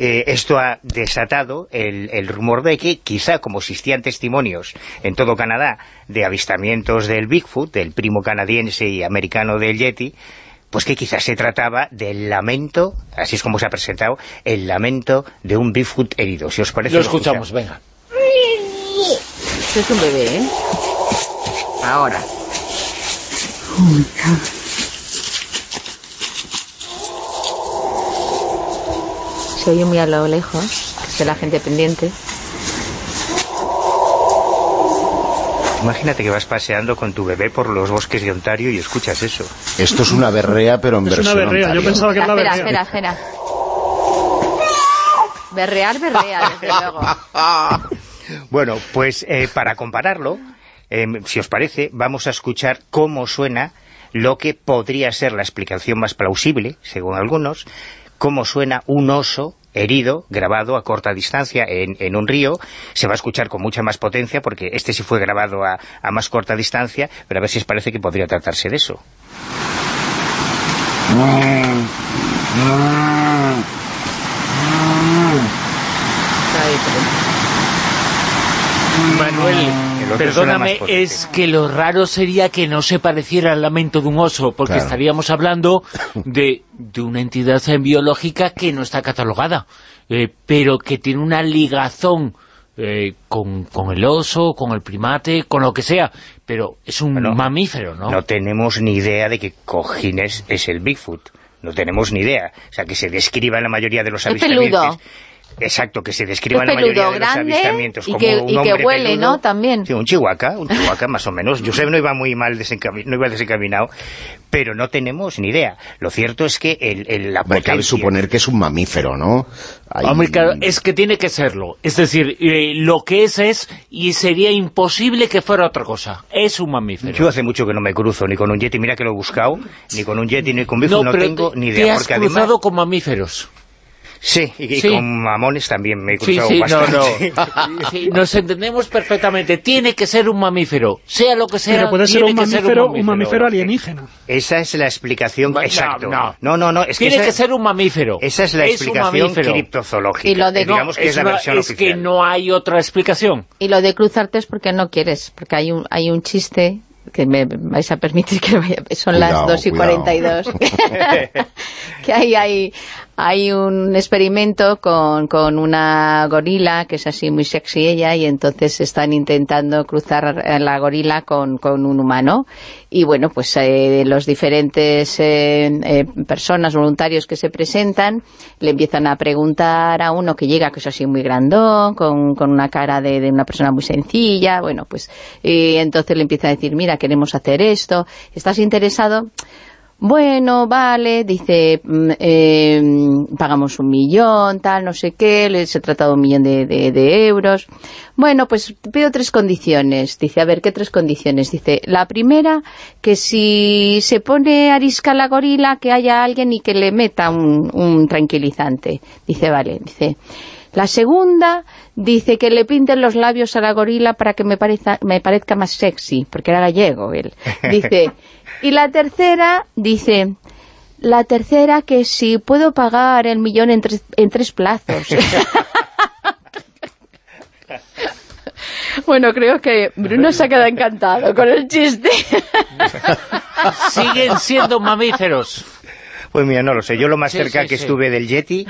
esto ha desatado el, el, rumor de que quizá como existían testimonios en todo Canadá de avistamientos del Bigfoot, del primo canadiense y americano del Yeti, pues que quizás se trataba del lamento, así es como se ha presentado, el lamento de un Bigfoot herido. Si os parece... Lo escuchamos, venga. Este es un bebé, ¿eh? Ahora. Se oye muy a lo lejos, que esté la gente pendiente. Imagínate que vas paseando con tu bebé por los bosques de Ontario y escuchas eso. Esto es una berrea, pero en es versión una berrea, yo pensaba que era berrea. Espera, espera, espera. Berrear, berrea, desde luego. (laughs) Bueno, pues eh, para compararlo, em, si os parece, vamos a escuchar cómo suena lo que podría ser la explicación más plausible, según algunos, cómo suena un oso herido, grabado a corta distancia en, un río, se va a escuchar con mucha más potencia, porque este sí fue grabado a, a más corta distancia, pero a ver si os parece que podría tratarse de eso. Manuel, perdóname, es que lo raro sería que no se pareciera al lamento de un oso, porque estaríamos hablando de, una entidad biológica que no está catalogada, eh, pero que tiene una ligazón eh, con, el oso, con el primate, con lo que sea, pero es un mamífero, ¿no? No tenemos ni idea de que cojines es el Bigfoot. No tenemos ni idea. O sea, que se describa en la mayoría de los avistamientos... Exacto, que se describa en la mayoría de los avistamientos como que, un y que huele, ¿no? También. Sí, un chihuahua, un chihuahua más o menos. Josep no iba muy mal desencaminado, no iba desencaminado, pero no tenemos ni idea. Lo cierto es que el, el la potencia... Cabe suponer que es un mamífero, ¿no? es que tiene que serlo. Es decir, eh, lo que es es, y sería imposible que fuera otra cosa. Es un mamífero. Yo hace mucho que no me cruzo ni con un yeti, mira que lo he buscado, ni con un yeti ni con Bigfoot, no, tengo ni idea. te has cruzado con mamíferos. Sí, y, con mamones también me he cruzado sí, bastante. No, (laughs) nos entendemos perfectamente. Tiene que ser un mamífero. Sea lo que sea, Pero puede ser un mamífero, un mamífero, alienígena. Esa es la explicación. exacto. No, no, no. es que Tiene que ser un mamífero. Esa es la explicación criptozoológica. Y lo de, digamos que es, la versión es que no hay otra explicación. Y lo de cruzarte es porque no quieres. Porque hay un, hay un chiste que me vais a permitir que vaya, son las 2 y 42, (laughs) (laughs) que hay, hay, hay un experimento con, con una gorila, que es así muy sexy ella, y entonces están intentando cruzar la gorila con, con un humano. Y bueno, pues eh, los diferentes eh, eh, personas, voluntarios que se presentan, le empiezan a preguntar a uno que llega, que es así muy grandón, con, con una cara de, de, una persona muy sencilla, bueno, pues, y entonces le empieza a decir, mira, queremos hacer esto, ¿estás interesado?, bueno, vale, dice, mm, eh, pagamos un millón, tal, no sé qué, les he tratado un millón de, de, euros. Bueno, pues pido tres condiciones. Dice, a ver, ¿qué tres condiciones? Dice, la primera, que si se pone arisca la gorila, que haya alguien y que le meta un, un tranquilizante. Dice, vale, dice... La segunda dice que le pinten los labios a la gorila para que me, parezca, me parezca más sexy, porque era gallego él. (laughs) Dice, y la tercera, dice, la tercera que si puedo pagar el millón en tres, en tres plazos. (laughs) bueno, creo que Bruno se ha quedado encantado con el chiste. Siguen siendo mamíferos. Pues mira, no lo sé. Yo lo más cerca que estuve del Yeti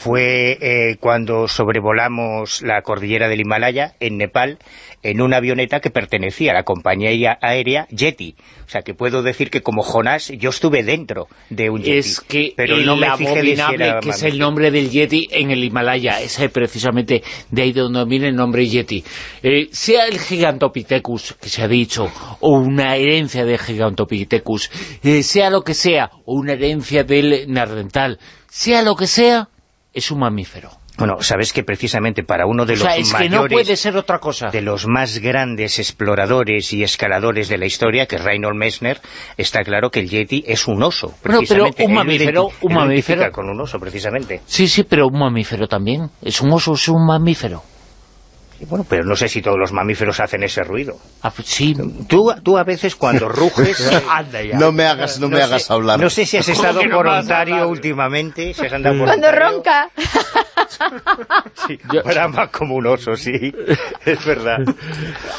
fue eh, cuando sobrevolamos la cordillera del Himalaya, en Nepal, en una avioneta que pertenecía a la compañía aérea Yeti. O sea, que puedo decir que como Jonás, yo estuve dentro de un Yeti. Es que pero no me abominable que es el nombre del Yeti en el Himalaya, es precisamente de ahí donde viene el nombre Yeti. Eh, sea el Gigantopithecus, que se ha dicho, o una herencia de Gigantopithecus, eh, sea lo que sea, o una herencia del Nardental, sea lo que sea, es un mamífero. Bueno, sabes que precisamente para uno de los es que no puede ser otra cosa. de los más grandes exploradores y escaladores de la historia, que es Reinhold Messner, está claro que el Yeti es un oso, precisamente. pero un mamífero, un mamífero. con un oso, precisamente. Sí, sí, pero un mamífero también. Es un oso, es un mamífero bueno, pero no sé si todos los mamíferos hacen ese ruido. Ah, pues sí. Tú, tú a veces cuando (laughs) ruges... No me hagas, no, me hagas hablar. No sé si has estado voluntario últimamente, si has andado Cuando ronca. (laughs) Sí, era más como un oso, sí. (laughs) Es verdad.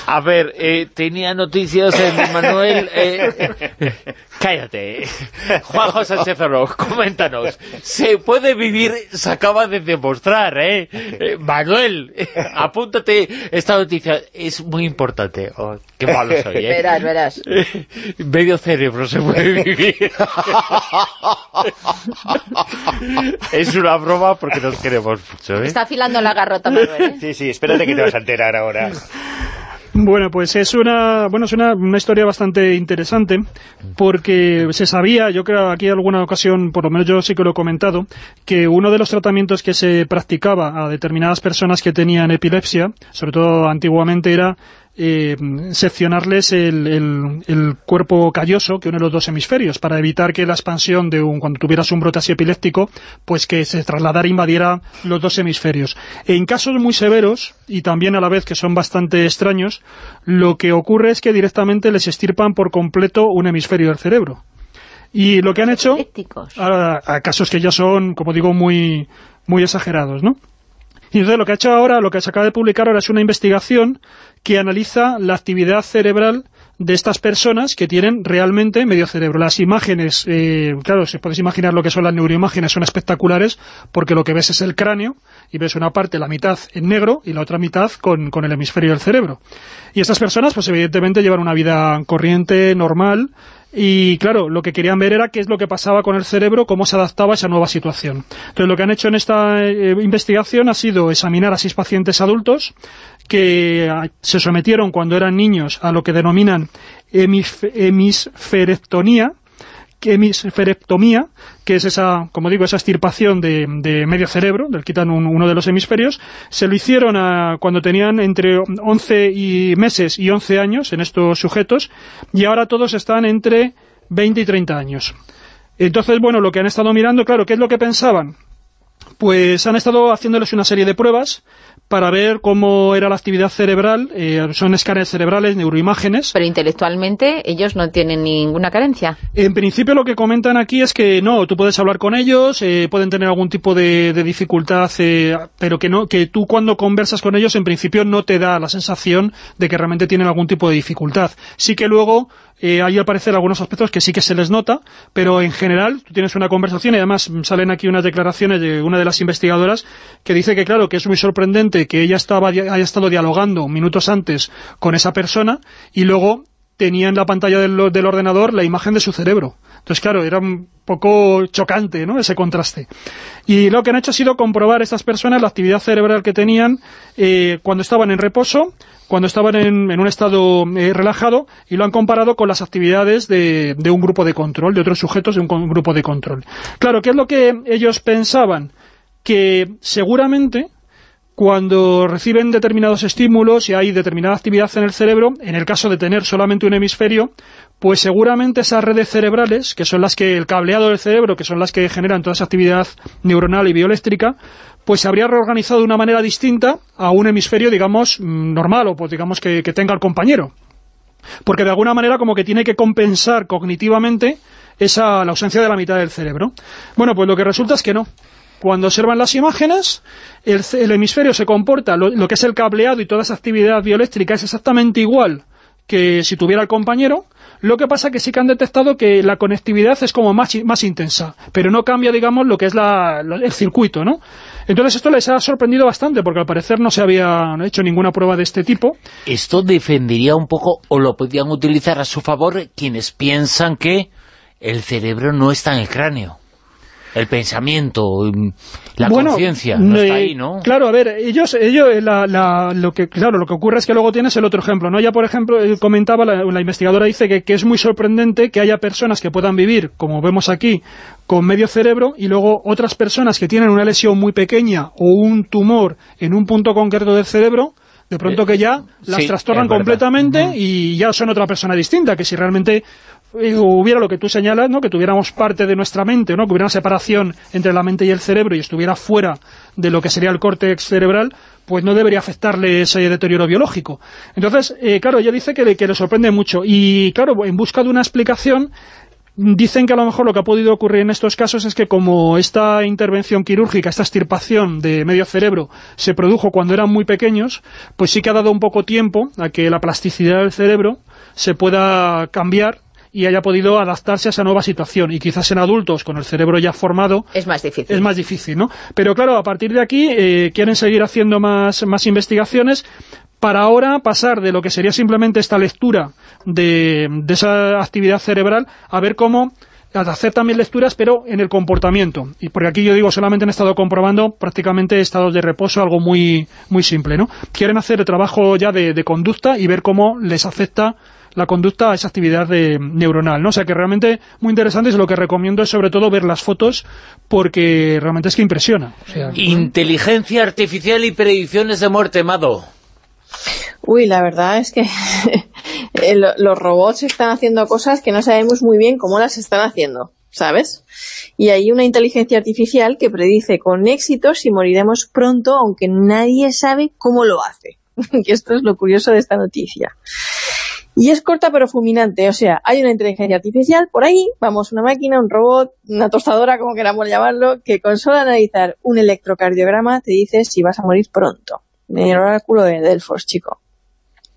A ver, eh, tenía noticias en Manuel... Eh, cállate. (laughs) Juan José Sánchez coméntanos. Se puede vivir, se acaba de demostrar, ¿eh? eh Manuel, (laughs) apúntate esta noticia es muy importante. Oh, qué malo soy, ¿eh? Verás, verás. (laughs) Medio cerebro se puede vivir. es una broma porque nos queremos mucho, ¿eh? Está afilando la garrota, Manuel, ¿eh? Sí, sí, espérate que te vas a enterar ahora. Bueno, pues es una bueno es una, una, historia bastante interesante porque se sabía, yo creo aquí en alguna ocasión, por lo menos yo sí que lo he comentado, que uno de los tratamientos que se practicaba a determinadas personas que tenían epilepsia, sobre todo antiguamente, era eh, seccionarles el, el, cuerpo calloso que une los dos hemisferios para evitar que la expansión de un, cuando tuvieras un brote así epiléptico, pues que se trasladara e invadiera los dos hemisferios. En casos muy severos, y también a la vez que son bastante extraños, lo que ocurre es que directamente les estirpan por completo un hemisferio del cerebro. Y lo que han hecho, a, casos que ya son, como digo, muy, muy exagerados, ¿no? Y entonces lo que ha hecho ahora, lo que se acaba de publicar ahora es una investigación que analiza la actividad cerebral de estas personas que tienen realmente medio cerebro. Las imágenes, eh, claro, si podéis imaginar lo que son las neuroimágenes, son espectaculares porque lo que ves es el cráneo y ves una parte, la mitad en negro y la otra mitad con, con el hemisferio del cerebro. Y estas personas, pues evidentemente llevan una vida corriente, normal, y claro, lo que querían ver era qué es lo que pasaba con el cerebro, cómo se adaptaba a esa nueva situación. Entonces lo que han hecho en esta eh, investigación ha sido examinar a seis pacientes adultos que ah, se sometieron cuando eran niños a lo que denominan hemisferectomía, hemisferectomía, que es esa, como digo, esa extirpación de, medio cerebro, del quitan uno de los hemisferios, se lo hicieron cuando tenían entre 11 y meses y 11 años en estos sujetos, y ahora todos están entre 20 y 30 años. Entonces, bueno, lo que han estado mirando, claro, ¿qué es lo que pensaban? Pues han estado haciéndoles una serie de pruebas para ver cómo era la actividad cerebral, eh, son escáneres cerebrales, neuroimágenes. Pero intelectualmente ellos no tienen ninguna carencia. En principio lo que comentan aquí es que no, tú puedes hablar con ellos, eh, pueden tener algún tipo de, dificultad, eh, pero que no que tú cuando conversas con ellos en principio no te da la sensación de que realmente tienen algún tipo de dificultad. Sí que luego eh, hay al parecer algunos aspectos que sí que se les nota, pero en general tú tienes una conversación y además salen aquí unas declaraciones de una de las investigadoras que dice que claro, que es muy sorprendente que ella estaba haya estado dialogando minutos antes con esa persona y luego tenía en la pantalla del, del ordenador la imagen de su cerebro. Entonces, claro, era un poco chocante, ¿no?, ese contraste. Y lo que han hecho ha sido comprobar estas personas la actividad cerebral que tenían eh, cuando estaban en reposo, cuando estaban en, un estado eh, relajado y lo han comparado con las actividades de, un grupo de control, de otros sujetos de un, grupo de control. Claro, ¿qué es lo que ellos pensaban? Que seguramente cuando reciben determinados estímulos y hay determinada actividad en el cerebro, en el caso de tener solamente un hemisferio, pues seguramente esas redes cerebrales, que son las que, el cableado del cerebro, que son las que generan toda esa actividad neuronal y bioeléctrica, pues se habría reorganizado de una manera distinta a un hemisferio, digamos, mm, normal, o pues digamos que, tenga el compañero. Porque de alguna manera como que tiene que compensar cognitivamente esa, la ausencia de la mitad del cerebro. Bueno, pues lo que resulta es que no. Cuando observan las imágenes, el, hemisferio se comporta, lo, que es el cableado y toda esa actividad bioeléctrica es exactamente igual que si tuviera el compañero, lo que pasa que sí que han detectado que la conectividad es como más, más intensa, pero no cambia, digamos, lo que es el circuito, ¿no? Entonces esto les ha sorprendido bastante, porque al parecer no se había hecho ninguna prueba de este tipo. Esto defendería un poco, o lo podían utilizar a su favor, quienes piensan que el cerebro no está en el cráneo el pensamiento, la conciencia, no está ahí, ¿no? Claro, a ver, ellos, ellos lo que claro, lo que ocurre es que luego tienes el otro ejemplo, ¿no? Ya, por ejemplo, comentaba, la, investigadora dice que, que, es muy sorprendente que haya personas que puedan vivir, como vemos aquí, con medio cerebro, y luego otras personas que tienen una lesión muy pequeña o un tumor en un punto concreto del cerebro, de pronto que ya las trastornan completamente y ya son otra persona distinta, que si realmente eh, hubiera lo que tú señalas, ¿no? que tuviéramos parte de nuestra mente, ¿no? que hubiera una separación entre la mente y el cerebro y estuviera fuera de lo que sería el córtex cerebral, pues no debería afectarle ese deterioro biológico. Entonces, eh, claro, ella dice que que le sorprende mucho. Y claro, en busca de una explicación, dicen que a lo mejor lo que ha podido ocurrir en estos casos es que como esta intervención quirúrgica, esta extirpación de medio cerebro se produjo cuando eran muy pequeños, pues sí que ha dado un poco tiempo a que la plasticidad del cerebro se pueda cambiar y haya podido adaptarse a esa nueva situación. Y quizás en adultos, con el cerebro ya formado... Es más difícil. Es más difícil, ¿no? Pero claro, a partir de aquí eh, quieren seguir haciendo más, más investigaciones para ahora pasar de lo que sería simplemente esta lectura de, de esa actividad cerebral a ver cómo hacer también lecturas, pero en el comportamiento. Y porque aquí yo digo, solamente han estado comprobando prácticamente estados de reposo, algo muy, muy simple, ¿no? Quieren hacer el trabajo ya de, de conducta y ver cómo les afecta la conducta a esa actividad de, neuronal, ¿no? O sea que realmente muy interesante es lo que recomiendo es sobre todo ver las fotos porque realmente es que impresiona. Inteligencia artificial y predicciones de muerte, Mado. Uy, la verdad es que (laughs) los robots están haciendo cosas que no sabemos muy bien cómo las están haciendo, ¿sabes? Y hay una inteligencia artificial que predice con éxito si moriremos pronto, aunque nadie sabe cómo lo hace. (laughs) y esto es lo curioso de esta noticia. Y es corta pero fulminante, o sea, hay una inteligencia artificial por ahí, vamos, una máquina, un robot, una tostadora, como queramos llamarlo, que con solo analizar un electrocardiograma te dice si vas a morir pronto. El oráculo de Delfos, chico.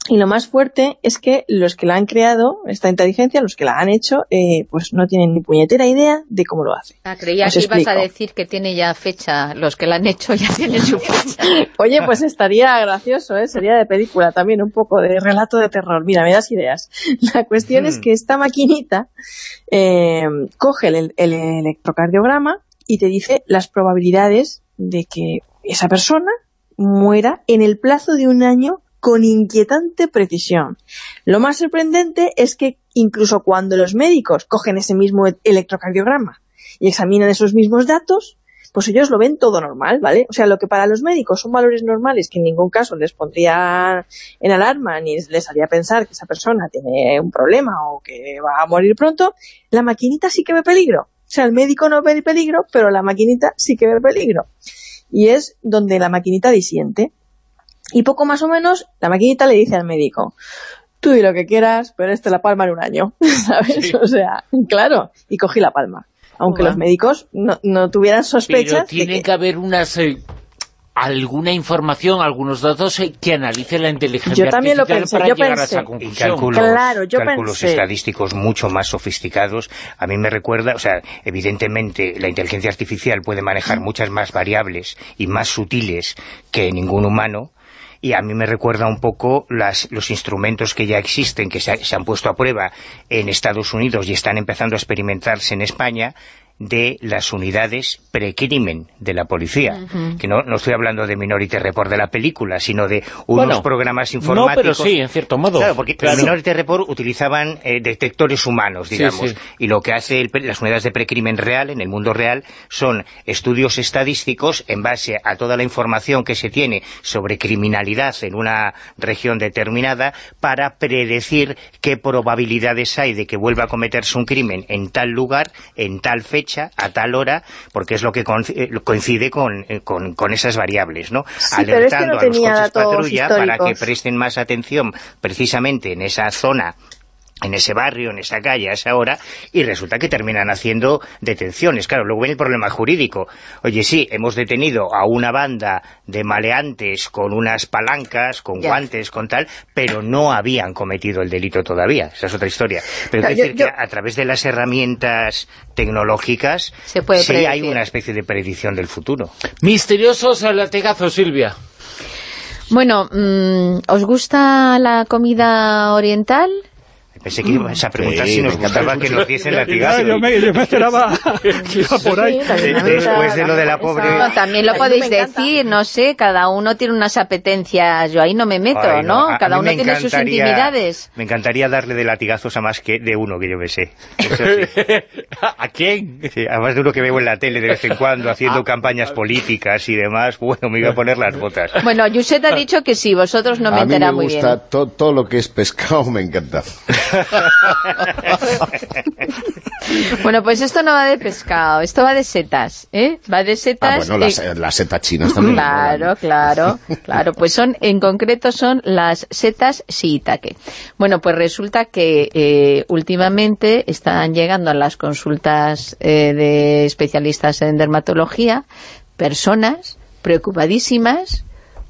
Y lo más fuerte es que los que la han creado, esta inteligencia, los que la han hecho, eh, pues no tienen ni puñetera idea de cómo lo hace. Ah, creía que ibas a decir que tiene ya fecha, los que la han hecho ya tienen su fecha. (laughs) Oye, pues estaría gracioso, ¿eh? sería de película también, un poco de relato de terror. Mira, me das ideas. (laughs) La cuestión es hmm. que esta maquinita eh, coge el electrocardiograma y te dice las probabilidades de que esa persona muera en el plazo de un año con inquietante precisión. Lo más sorprendente es que incluso cuando los médicos cogen ese mismo electrocardiograma y examinan esos mismos datos, pues ellos lo ven todo normal, ¿vale? O sea, lo que para los médicos son valores normales que en ningún caso les pondría en alarma ni les haría pensar que esa persona tiene un problema o que va a morir pronto, la maquinita sí que ve peligro. O sea, el médico no ve peligro, pero la maquinita sí que ve peligro. Y es donde la maquinita disiente. Y poco más o menos, la maquinita le dice al médico, tú di lo que quieras, pero este la palma en un año, (laughs) ¿sabes? O sea, claro, y cogí la palma. Aunque los médicos no, no, tuvieran sospechas... Pero tiene que... haber unas... Eh, alguna información, algunos datos eh, que analice la inteligencia yo también lo pensé, para yo llegar pensé. a esa conclusión. cálculos, cálculos estadísticos mucho más sofisticados. A mí me recuerda, o sea, evidentemente la inteligencia artificial puede manejar muchas más variables y más sutiles que ningún humano, y a mí me recuerda un poco las, los instrumentos que ya existen, que se, se han puesto a prueba en Estados Unidos y están empezando a experimentarse en España, de las unidades precrimen de la policía. Que no, no estoy hablando de Minority Report de la película, sino de unos programas informáticos. No, pero sí, en cierto modo. Claro, porque claro. Minority Report utilizaban eh, detectores humanos, digamos. Y lo que hace el, las unidades de precrimen real, en el mundo real, son estudios estadísticos en base a toda la información que se tiene sobre criminalidad en una región determinada para predecir qué probabilidades hay de que vuelva a cometerse un crimen en tal lugar, en tal fecha a tal hora, porque es lo que eh, coincide eh, con, con, esas variables, ¿no? Alertando a los coches patrulla para que presten más atención precisamente en esa zona en ese barrio, en esa calle, a esa hora, y resulta que terminan haciendo detenciones. Claro, luego viene el problema jurídico. Oye, sí, hemos detenido a una banda de maleantes con unas palancas, con guantes, con tal, pero no habían cometido el delito todavía. Esa es otra historia. Pero es decir que a través de las herramientas tecnológicas Se puede sí hay una especie de predicción del futuro. Misteriosos latigazos, Silvia. Bueno, mm, ¿os gusta la comida oriental? Pensé que ibas a preguntar si nos gustaba que nos diesen latigazo. (laughs) Yo me, yo me esperaba (laughs) que iba por ahí. Después de lo de la pobre... también lo podéis decir, no sé, cada uno tiene unas apetencias, yo ahí no me meto, ¿no? Cada uno tiene sus intimidades. Me encantaría darle de latigazos a más que de uno que yo me sé. (laughs) ¿A quién? Sí, a más de uno que veo en la tele de vez en cuando haciendo ah. campañas políticas y demás, bueno, me iba a poner las botas. Bueno, Yuset ha dicho que sí, vosotros no me entera muy bien. A mí me gusta todo lo que es pescado, me encanta. (laughs) bueno, pues esto no va de pescado, esto va de setas, ¿eh? Va de setas... Ah, bueno, las, setas chinas también. Claro, claro, (laughs) claro. Pues son, en concreto son las setas shiitake. Bueno, pues resulta que eh, últimamente están llegando a las consultas eh, de especialistas en dermatología personas preocupadísimas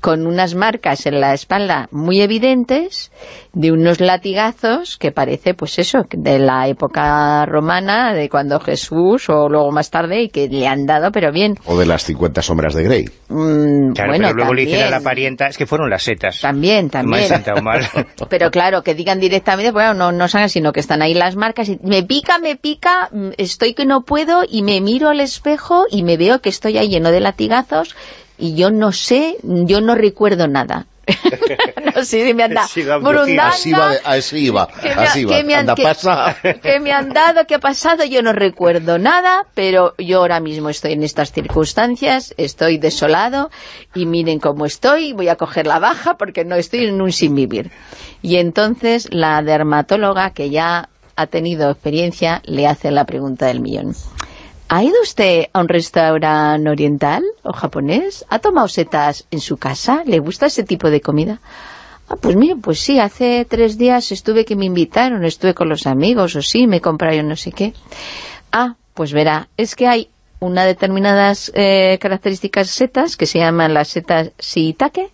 con unas marcas en la espalda muy evidentes, de unos latigazos que parece, pues eso, de la época romana, de cuando Jesús, o luego más tarde, y que le han dado, pero bien. O de las 50 sombras de Grey. Mm, claro, bueno, pero luego le dicen a la parienta, es que fueron las setas. También, también. Mal. (laughs) pero claro, que digan directamente, bueno, no, no hagan, sino que están ahí las marcas, y me pica, me pica, mm, estoy que no puedo, y me miro al espejo, y me veo que estoy ahí lleno de latigazos, y yo no sé, yo no recuerdo nada. (laughs) no sé si me han dado así va, así va, así va, me han, anda, (laughs) que me han dado, qué ha pasado, yo no recuerdo nada, pero yo ahora mismo estoy en estas circunstancias, estoy desolado, y miren cómo estoy, voy a coger la baja porque no estoy en un sin vivir. Y entonces la dermatóloga, que ya ha tenido experiencia, le hace la pregunta del millón. ¿Ha ido usted a un restaurante oriental o japonés? ¿Ha tomado setas en su casa? ¿Le gusta ese tipo de comida? Ah, pues mire, pues sí, hace tres días estuve que me invitaron, estuve con los amigos, o sí, me compraron no sé qué. Ah, pues verá, es que hay unas determinadas eh, características setas que se llaman las setas shiitake,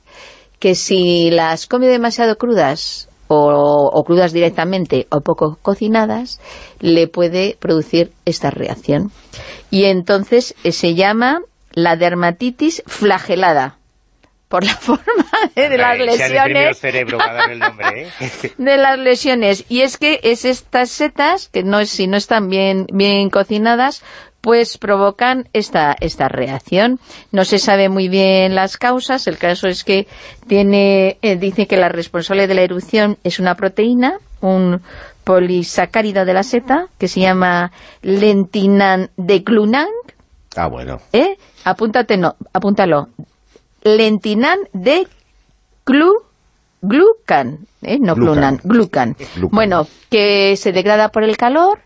que si las come demasiado crudas o, crudas directamente o poco cocinadas, le puede producir esta reacción. Y entonces eh, se llama la dermatitis flagelada por la (laughs) forma de, las lesiones ¿eh? de las lesiones y es que es estas setas que no si no están bien bien cocinadas pues provocan esta, esta reacción. No se sabe muy bien las causas, el caso es que tiene eh, dice que la responsable de la erupción es una proteína, un polisacárido de la seta, que se llama lentinan de Clunang. Ah, bueno. ¿Eh? Apúntate, no, apúntalo. Lentinan de Clu, glucan, ¿eh? no glucan. glucan. Bueno, que se degrada por el calor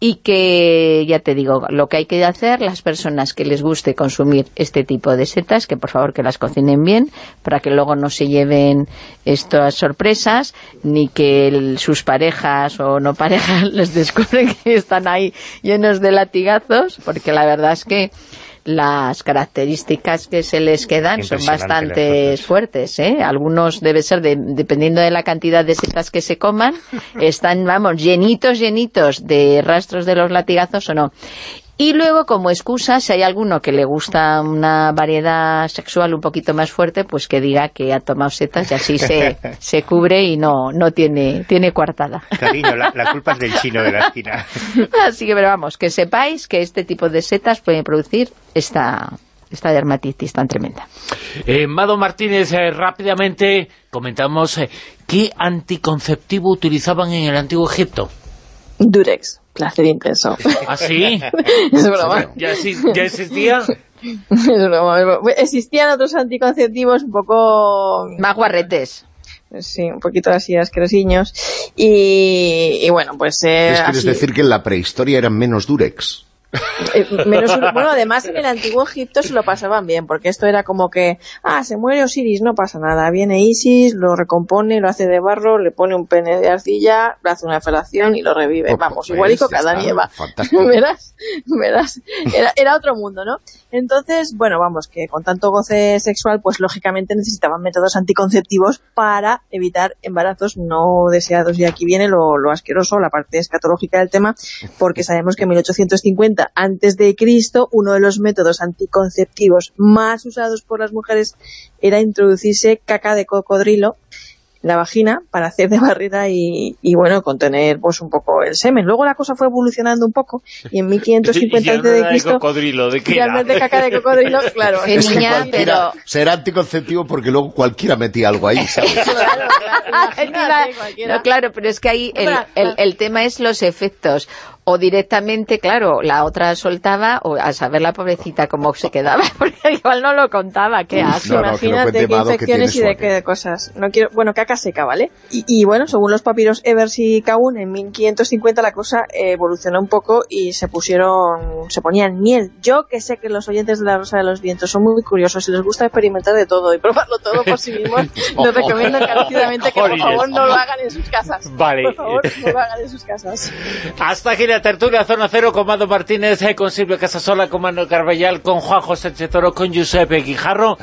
y que, ya te digo, lo que hay que hacer, las personas que les guste consumir este tipo de setas, que por favor que las cocinen bien, para que luego no se lleven estas sorpresas, ni que sus parejas o no parejas (laughs) les descubren que están ahí llenos de latigazos, porque la verdad es que las características que se les quedan son bastante fuertes, ¿eh? Algunos debe ser, dependiendo de la cantidad de setas que se coman, (laughs) están, vamos, llenitos, llenitos de rastros de los latigazos o no. Y luego, como excusa, si hay alguno que le gusta una variedad sexual un poquito más fuerte, pues que diga que ha tomado setas y así se, (laughs) se cubre y no, no tiene, tiene coartada. Cariño, la, culpa es del chino de la esquina. (laughs) Así que, pero vamos, que sepáis que este tipo de setas pueden producir esta, esta dermatitis tan tremenda. Eh, Mado Martínez, eh, rápidamente comentamos eh, qué anticonceptivo utilizaban en el Antiguo Egipto. Durex, placer intenso. ¿Ah, sí? (laughs) es broma. ¿Ya, existía? es broma. Existían otros anticonceptivos un poco... Más guarretes. Sí, un poquito así asquerosiños. Y, y bueno, pues... Eh, ¿Quieres decir que en la prehistoria eran menos Durex? Eh, bueno, además en el antiguo Egipto se lo pasaban bien, porque esto era como que, ah, se muere Osiris, no pasa nada, viene Isis, lo recompone, lo hace de barro, le pone un pene de arcilla, le hace una felación y lo revive. Vamos, igualico cada nieva. verás, verás, era, era otro mundo, ¿no? Entonces, bueno, vamos, que con tanto goce sexual, pues lógicamente necesitaban métodos anticonceptivos para evitar embarazos no deseados. Y aquí viene lo, lo asqueroso, la parte escatológica del tema, porque sabemos que en 1850 antes de Cristo, uno de los métodos anticonceptivos más usados por las mujeres era introducirse caca de cocodrilo la vagina para hacer de barrera y, y, bueno, contener pues un poco el semen. Luego la cosa fue evolucionando un poco y en 1550 a.C. de Cristo... de cocodrilo, ¿de qué de caca de cocodrilo, (laughs) claro. Es niña, pero... Será anticonceptivo porque luego cualquiera metía algo ahí, ¿sabes? (laughs) claro, (laughs) claro, pero es que ahí el, el, el tema es los efectos o directamente, claro, la otra soltaba, o a saber la pobrecita cómo se quedaba, (laughs) porque igual no lo contaba, qué asco. Imagínate qué infecciones y de qué cosas. No quiero, bueno, caca seca, ¿vale? Y, bueno, según los papiros Evers y Kaun, en 1550 la cosa evolucionó un poco y se pusieron, se ponían miel. Yo que sé que los oyentes de la Rosa de los Vientos son muy curiosos y les gusta experimentar de todo y probarlo todo por sí mismos, (laughs) les recomiendo encarecidamente que por favor no lo hagan en sus casas. Vale. Por favor, no lo hagan en sus casas. Hasta aquí tertulia Zona Cero con Mado Martínez, eh, con Silvia Casasola, con Manuel Carballal, con Juan José Chetoro, con Giuseppe Guijarro.